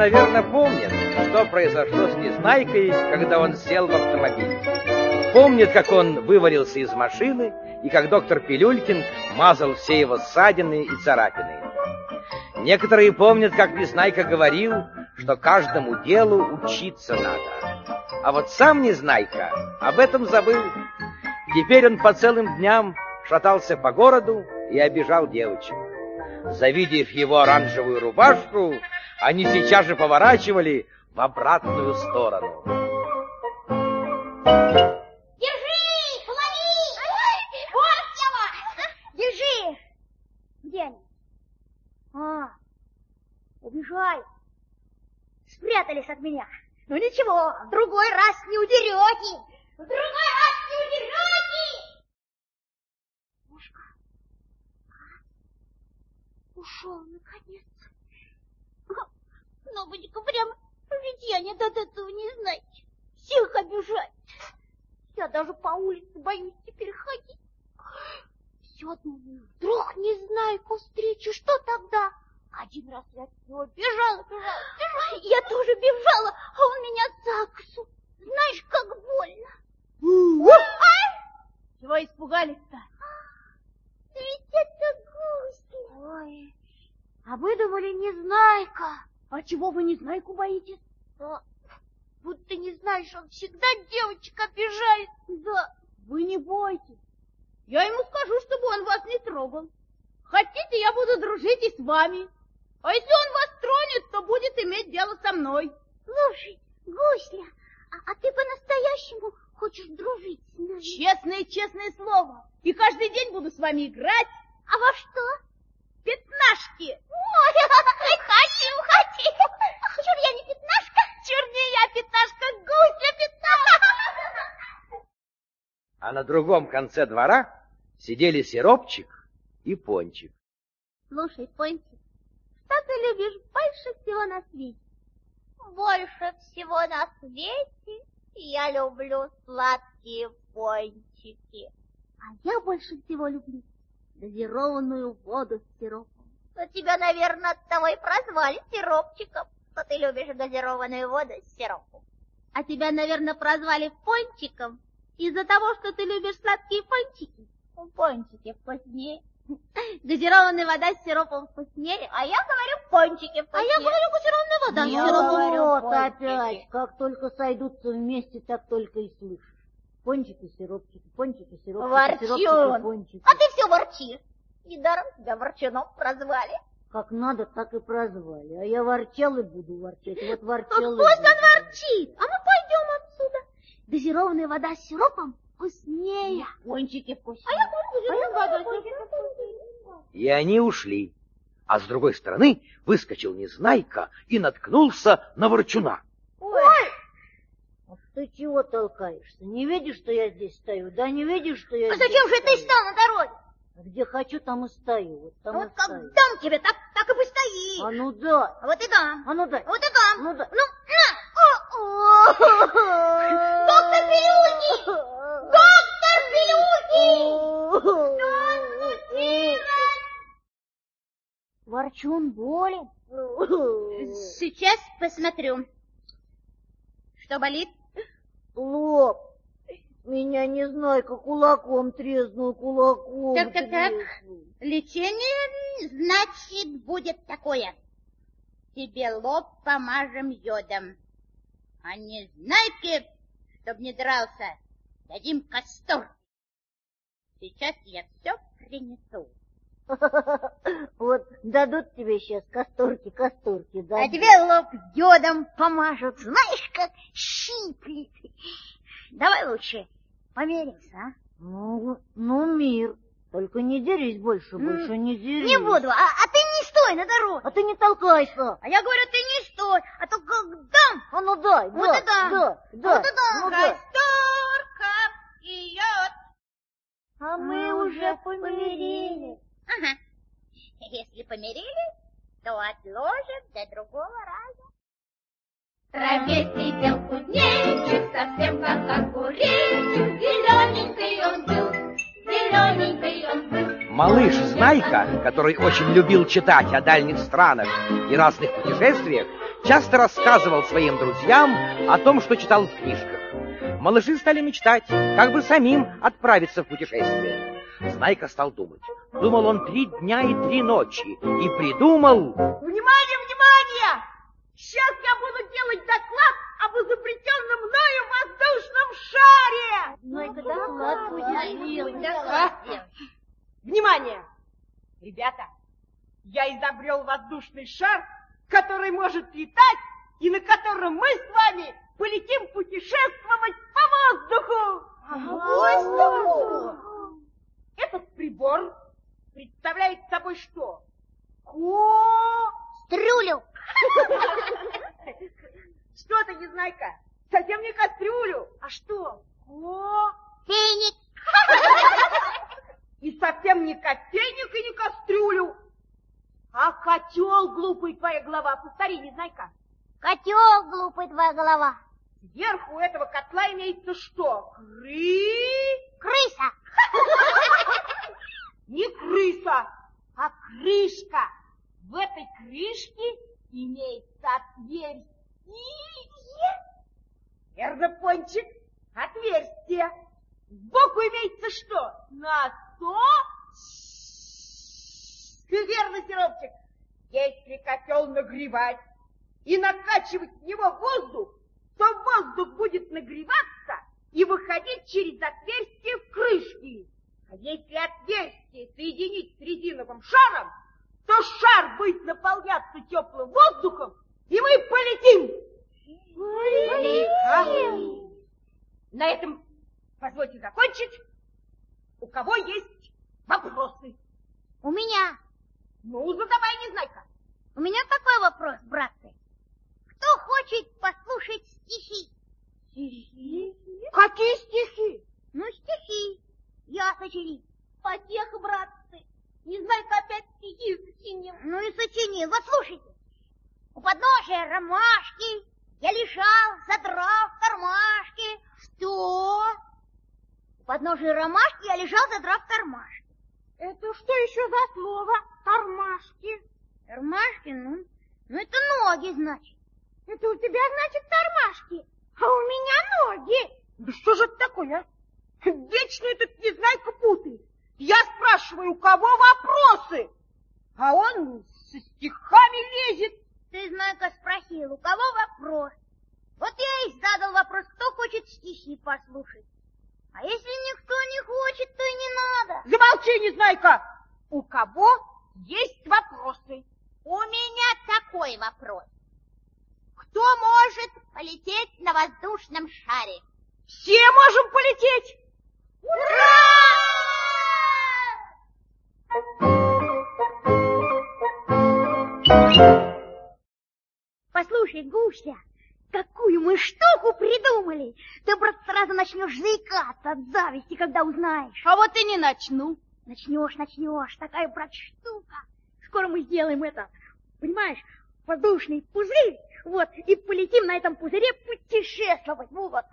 Наверное, помнят, что произошло с Незнайкой, когда он сел в автомобиль. Помнят, как он вывалился из машины, и как доктор Пилюлькин мазал все его ссадины и царапины. Некоторые помнят, как Незнайка говорил, что каждому делу учиться надо. А вот сам Незнайка об этом забыл. Теперь он по целым дням шатался по городу и обижал девочек. Завидев его оранжевую рубашку, они сейчас же поворачивали в обратную сторону. Держи! Лови! Вот его! Держи! Где они? А, убежали. Спрятались от меня. Ну ничего, в другой раз не удерете. В другой раз не удерете. Мушка, ушел наконец. Но Бодика прямо ведь я не от этого не знаю. Всех обижать. Я даже по улице боюсь теперь ходить. Все думаю, вдруг не знаю, встречу, что тогда? Один раз я от него бежала, бежала, бежала. Я тоже бежала, а он меня за косу. Знаешь, как больно. Чего испугались-то? Ведь это. Ой, а вы думали, Незнайка. А чего вы Незнайку боитесь? А, будто не знаешь, он всегда девочек обижает. Да, вы не бойтесь. Я ему скажу, чтобы он вас не трогал. Хотите, я буду дружить и с вами. А если он вас тронет, то будет иметь дело со мной. Слушай, Гусля, а, а ты по-настоящему хочешь дружить с нами? Честное, честное слово. И каждый день буду с вами играть. А во что? Пятнашки. Ой, хочу, хочу. Чур я не пятнашка. Чур не я пятнашка, Гусля пятнашка. А на другом конце двора сидели Сиропчик и Пончик. Слушай, Пончик, что ты любишь больше всего на свете? Больше всего на свете я люблю сладкие пончики. А я больше всего люблю газированную воду с сиропом. Но тебя, наверное, от того и прозвали сиропчиком, что ты любишь газированную воду с сиропом. А тебя, наверное, прозвали пончиком из-за того, что ты любишь сладкие пончики. Пончики вкуснее. Газированная вода с сиропом вкуснее, а я говорю пончики вкуснее. А я говорю газированная вода с сиропом. Вот опять, как только сойдутся вместе, так только и слышишь. Пончики, сиропчики, пончики, сиропчики, сиропчики, Ворчун. пончики. А ты все ворчишь. Недаром тебя ворчуном прозвали. Как надо, так и прозвали. А я ворчал и буду ворчать. Вот Ну, ворчал и пусть он буду. ворчит, а мы пойдем отсюда. Газированная вода с сиропом вкуснее. Пончики вкуснее. А я говорю, газированная вода с сиропом вкуснее. И они ушли. А с другой стороны выскочил Незнайка и наткнулся на Ворчуна. Ты чего толкаешься? Не видишь, что я здесь стою? Да не видишь, что я а здесь зачем же ты стою? стал на дороге? А Где хочу, там и стою. Вот там Вот и как стою. дам тебе, так, так и постои. А ну да. А вот и дам. А ну дай. А вот и дам. Ну да. Ну, на. Доктор Пилюльки! Доктор Пилюльки! Ворчун болен? Сейчас посмотрю. Что болит? Лоб. Меня не знаю, как кулаком треснул, кулаком Так, так, так. Лечение, значит, будет такое. Тебе лоб помажем йодом. А не знайки, чтоб не дрался, дадим костер. Сейчас я все принесу. Вот дадут тебе сейчас касторки, касторки, А дадут. тебе лоб йодом помажут. Знаешь, как щиплет. Давай лучше померимся, а? Ну, ну, мир. Только не дерись больше, больше не дерись. Не буду, а, а ты не стой на дороге. А ты не толкайся. А я говорю, ты не стой, а то как дам. А ну дай, Вот да, и дам. да, да. Вот и дам. ну да. Касторка и йод. А мы уже помирились. Ага. Если помирились, то отложим до другого раза. траве сидел кузнечик, совсем как огуречек, зелененький он был, зелененький он был. Малыш Знайка, который очень любил читать о дальних странах и разных путешествиях, часто рассказывал своим друзьям о том, что читал в книжках. Малыши стали мечтать, как бы самим отправиться в путешествие. Знайка стал думать. Думал он три дня и три ночи и придумал... Внимание, внимание! Сейчас я буду делать доклад об изобретенном мною воздушном шаре! Ну-ка, доклад будет делать. Внимание! Ребята, я изобрел воздушный шар, который может летать и на котором мы с вами полетим путешествовать по воздуху. Воздуху? Этот прибор представляет собой что? Ко... Стрюлю. Что ты, Незнайка? Совсем не кастрюлю. А что? Ко... Феник. И совсем не кофейник и не кастрюлю. А котел, глупый твоя голова. Повтори, Незнайка. Котел, глупый твоя голова. Сверху этого котла имеется что? Кры... Крыса. Не крыса, а крышка. В этой крышке имеется отверстие. Верно, Пончик, отверстие. Сбоку имеется что? Носок. Верно, Сиропчик. Если котел нагревать и накачивать в него воздух, то воздух будет нагреваться и выходить через отверстие в крышке. А если отверстие соединить с резиновым шаром, то шар будет наполняться теплым воздухом, и мы полетим. Полетим. На этом позвольте закончить. У кого есть вопросы? У меня. Ну, задавай, Незнайка. У меня такой вопрос, братцы. Кто хочет послушать стихи? Стихи? Какие стихи? Ну, стихи. Я сочинил. Потеха, братцы. Незнайка опять стихи сочинил. Ну и сочинил. Вот слушайте. У подножия ромашки я лежал, задрав кармашки. Что? У подножия ромашки я лежал, задрав кармашки. Это что еще за слово? Тормашки. Тормашки, ну, ну это ноги, значит. Это у тебя, значит, тормашки, а у меня ноги. Да что же это такое, а? Вечно этот незнайка путает. Я спрашиваю, у кого вопросы? А он со стихами лезет. Ты, Знайка, спросил, у кого вопрос? Вот я и задал вопрос, кто хочет стихи послушать. А если Незнайка! У кого есть вопросы? У меня такой вопрос. Кто может полететь на воздушном шаре? Все можем полететь! Послушай, Гуся, какую мы штуку придумали! Ты, брат, сразу начнешь заикаться от зависти, когда узнаешь. А вот и не начну. Начнешь, начнешь, такая, брат, штука. Скоро мы сделаем это, понимаешь, воздушный пузырь, вот, и полетим на этом пузыре путешествовать, ну вот.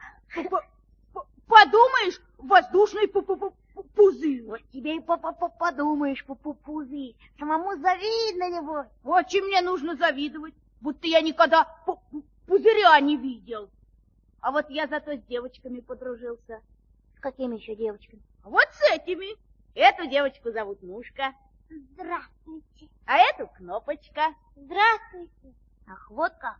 Подумаешь, воздушный -пу -пу пузырь. Вот тебе и по -по -по подумаешь, пу -пу пузырь. Самому завидно, небось. Очень мне нужно завидовать, будто я никогда пу пузыря не видел. А вот я зато с девочками подружился. С какими еще девочками? А вот с этими. Эту девочку зовут Мушка. Здравствуйте. А эту Кнопочка. Здравствуйте. Ах, вот как.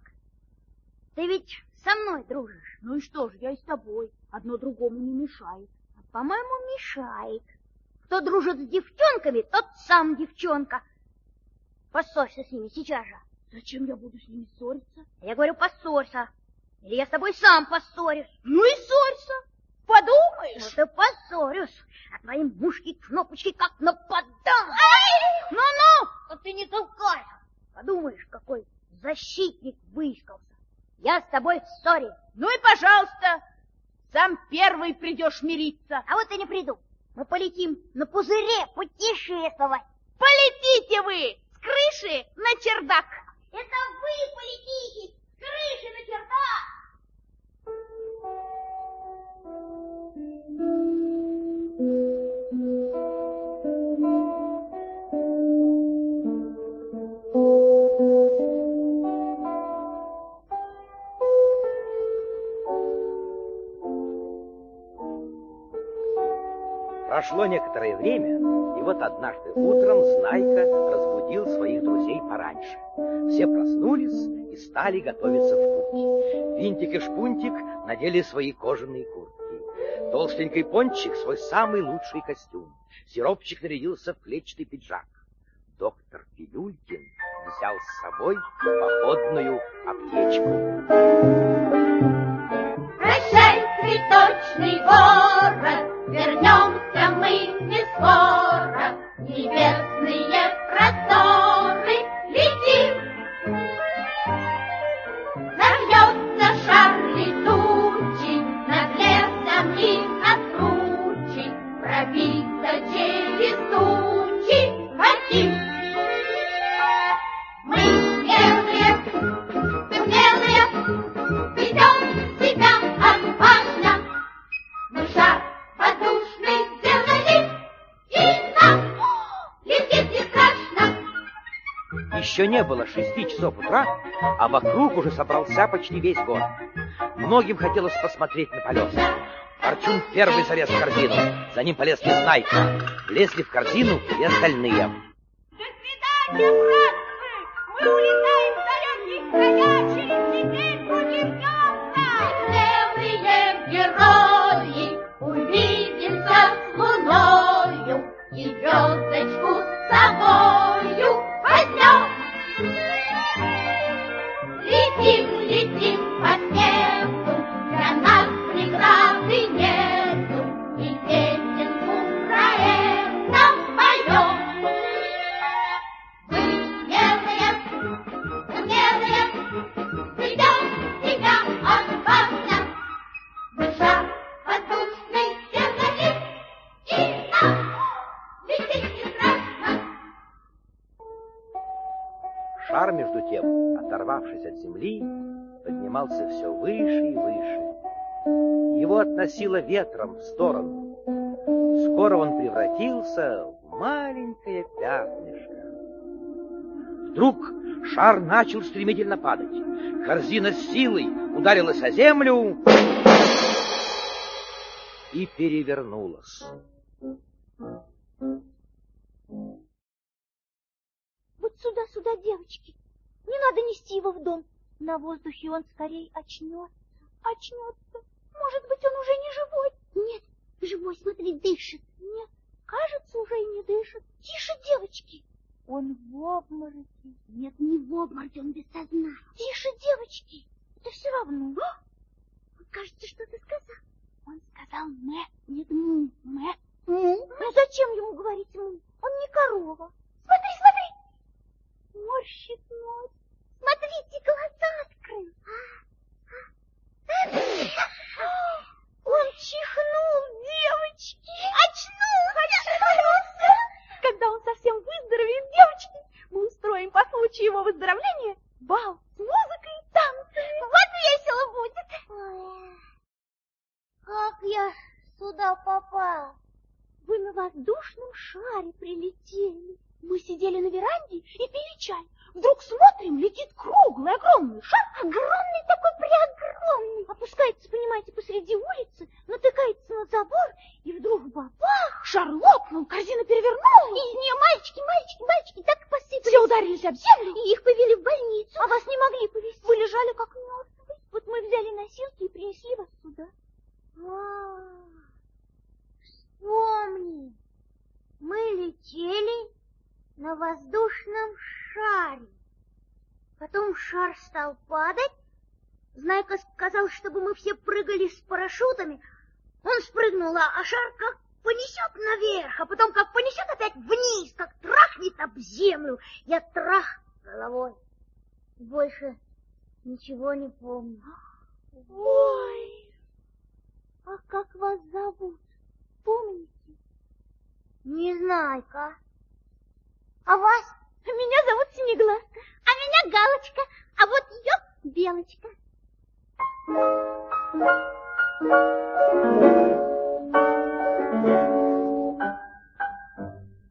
Ты ведь со мной дружишь. Ну и что же, я и с тобой. Одно другому не мешает. А, по-моему, мешает. Кто дружит с девчонками, тот сам девчонка. Поссорься с ними сейчас же. Зачем я буду с ними ссориться? Я говорю, поссорься. Или я с тобой сам поссорюсь. Ну и ссорься. Подумаешь. Ну ты поссорюсь. А твои мушки кнопочки как нападам. Ну-ну, а ты не толкай. Подумаешь, какой защитник выискался. Я с тобой в ссоре. Ну и пожалуйста, сам первый придешь мириться. А вот и не приду. Мы полетим на пузыре путешествовать. Полетите вы с крыши на чердак. Это вы полетите с крыши на чердак. Прошло некоторое время, и вот однажды утром Знайка разбудил своих друзей пораньше. Все проснулись и стали готовиться в путь. Винтик и Шпунтик надели свои кожаные куртки. Толстенький Пончик свой самый лучший костюм. Сиропчик нарядился в клетчатый пиджак. Доктор Пилюлькин взял с собой походную аптечку. Прощай, цветочный город, вернемся мы не скоро. Небесные просторы Не было шести часов утра, а вокруг уже собрался почти весь город. Многим хотелось посмотреть на полет. Арчун первый залез в корзину, за ним полез Незнайка. Влезли в корзину и остальные. До свидания, братцы! Мы улетаем в далекие края, через неделю вернемся! Смелые герои, увидимся с луною и звездочку с. Летим, летим от земли, поднимался все выше и выше. Его относило ветром в сторону. Скоро он превратился в маленькое пятнышко. Вдруг шар начал стремительно падать. Корзина с силой ударилась о землю и перевернулась. Вот сюда, сюда, девочки. Не надо нести его в дом. На воздухе он скорее очнется. Очнется. Может быть, он уже не живой? Нет, живой, смотри, дышит. Нет, кажется, уже и не дышит. Тише, девочки. Он в обмороке. Нет, не в обмороке, он без сознания. Тише, девочки. Это все равно. А? Он, кажется, что-то сказал. Он сказал «мэ». Нет, «му». «Мэ». «Му». Ну зачем ему говорить «му»? Он не корова. Смотри, смотри. Морщит нос. Смотрите, глаза открыл. Он чихнул, девочки. Очнулся. Очнулся. Когда он совсем выздоровеет, девочки, мы устроим по случаю его выздоровления бал с музыкой и танцами. Вот весело будет. Как я сюда попал? Вы на воздушном шаре прилетели. Мы сидели на веранде и пили чай. Вдруг смотрим, летит круглый, огромный шар. Огромный такой, преогромный. Опускается, понимаете, посреди улицы, натыкается на забор, и вдруг бабах, шар лопнул, корзина перевернулась. И из нее мальчики, мальчики, мальчики так и посыпались. Все ударились об землю. И их повели в больницу. А вас не могли повезти. Вы лежали как мертвые. Вот мы взяли носилки и принесли вас сюда. А, Вспомни, мы летели на воздушном шаре. Потом шар стал падать. Знайка сказал, чтобы мы все прыгали с парашютами. Он спрыгнул, а шар как понесет наверх, а потом как понесет опять вниз, как трахнет об землю. Я трах головой. Больше ничего не помню. Ой, а как вас зовут? Помните? Не знаю-ка. А вас? Меня зовут Синеглазка, а меня Галочка, а вот ее Белочка.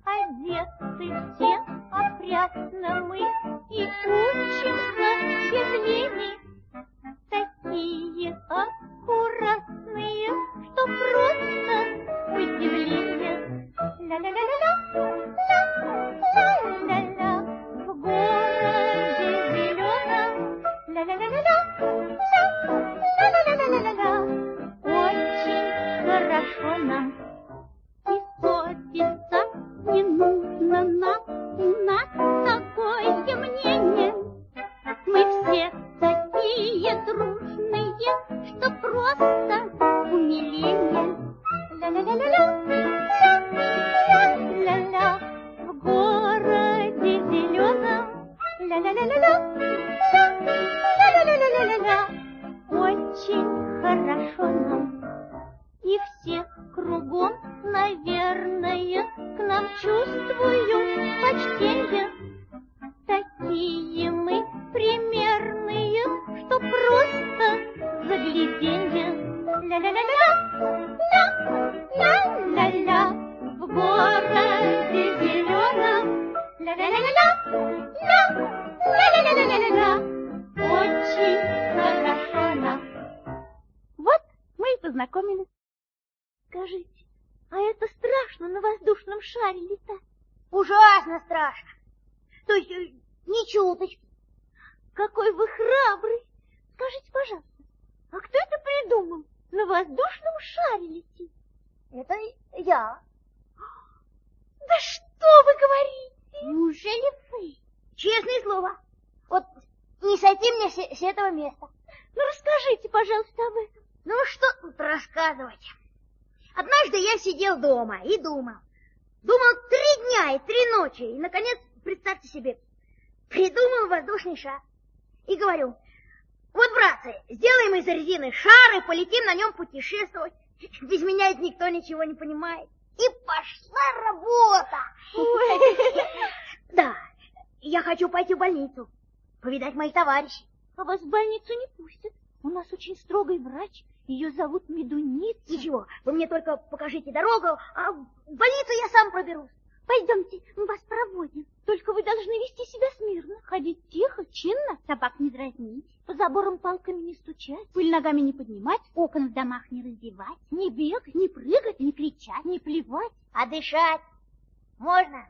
Одеты все опрятно мы и учимся без лени. Воздушном шаре лететь? Это я. Да что вы говорите? Неужели вы? Честное слово. Вот не сойти мне с, с этого места. Ну, расскажите, пожалуйста, об этом. Ну, что тут рассказывать? Однажды я сидел дома и думал. Думал три дня и три ночи. И, наконец, представьте себе, придумал воздушный шар. И говорю, вот, братцы, сделаем из резины шар и полетим на нем путешествовать. Без меня ведь никто ничего не понимает. И пошла работа. Да, я хочу пойти в больницу, повидать моих товарищей. А вас в больницу не пустят. У нас очень строгий врач. Ее зовут Медуница. Ничего, вы мне только покажите дорогу, а в больницу я сам проберусь. Пойдемте, мы вас проводим. Только вы должны вести себя смирно, ходить тихо, чинно, собак не дразнить, по заборам палками не стучать, пыль ногами не поднимать, окон в домах не раздевать, не бегать, не прыгать, не кричать, не плевать. А дышать можно?